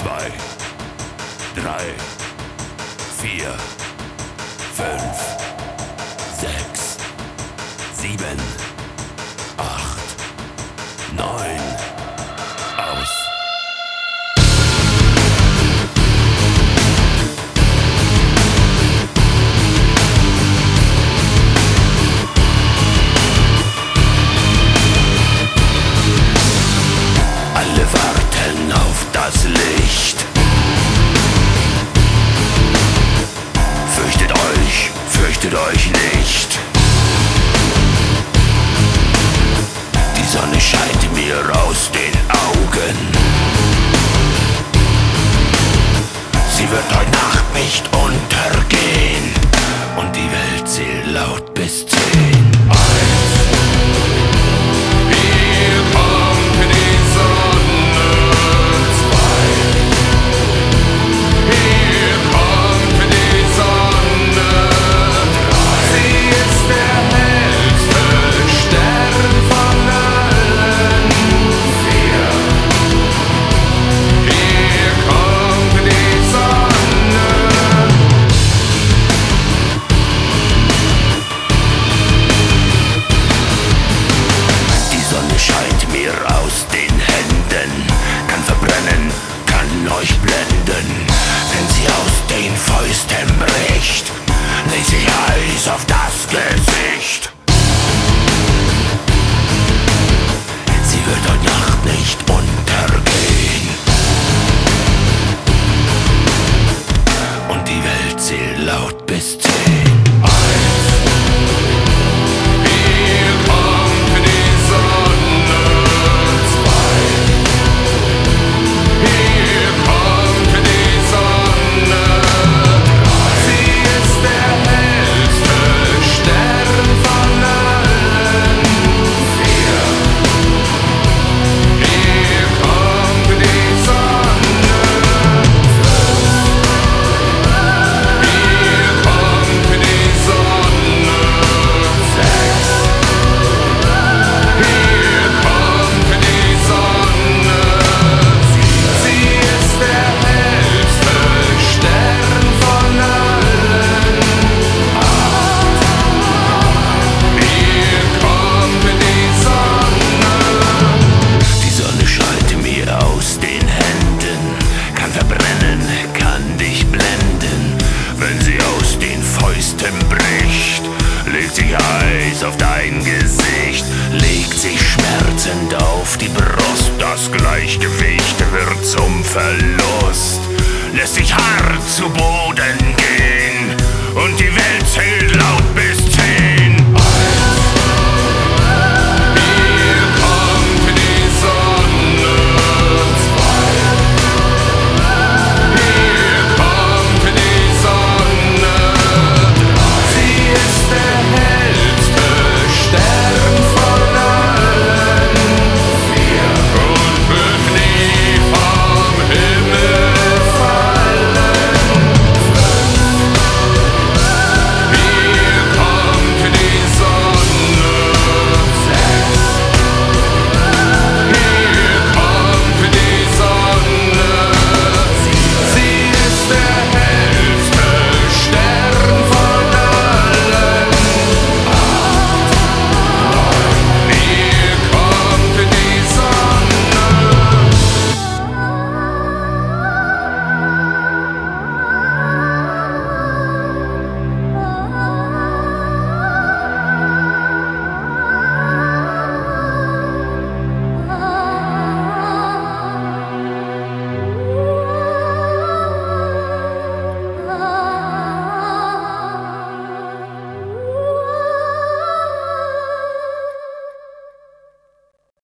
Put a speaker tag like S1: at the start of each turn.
S1: zwei, drei, vier, fünf, sechs, sieben, acht, neun. Aus. Alle warten auf das Leben. wird heute Nacht nicht untergehen. Und die Welt zählt laut bis zu Gesicht. Sie wird heute Nacht nicht auf dein Gesicht, legt sich schmerzend auf die Brust. Das Gleichgewicht wird zum Verlust, lässt sich hart zu Boden.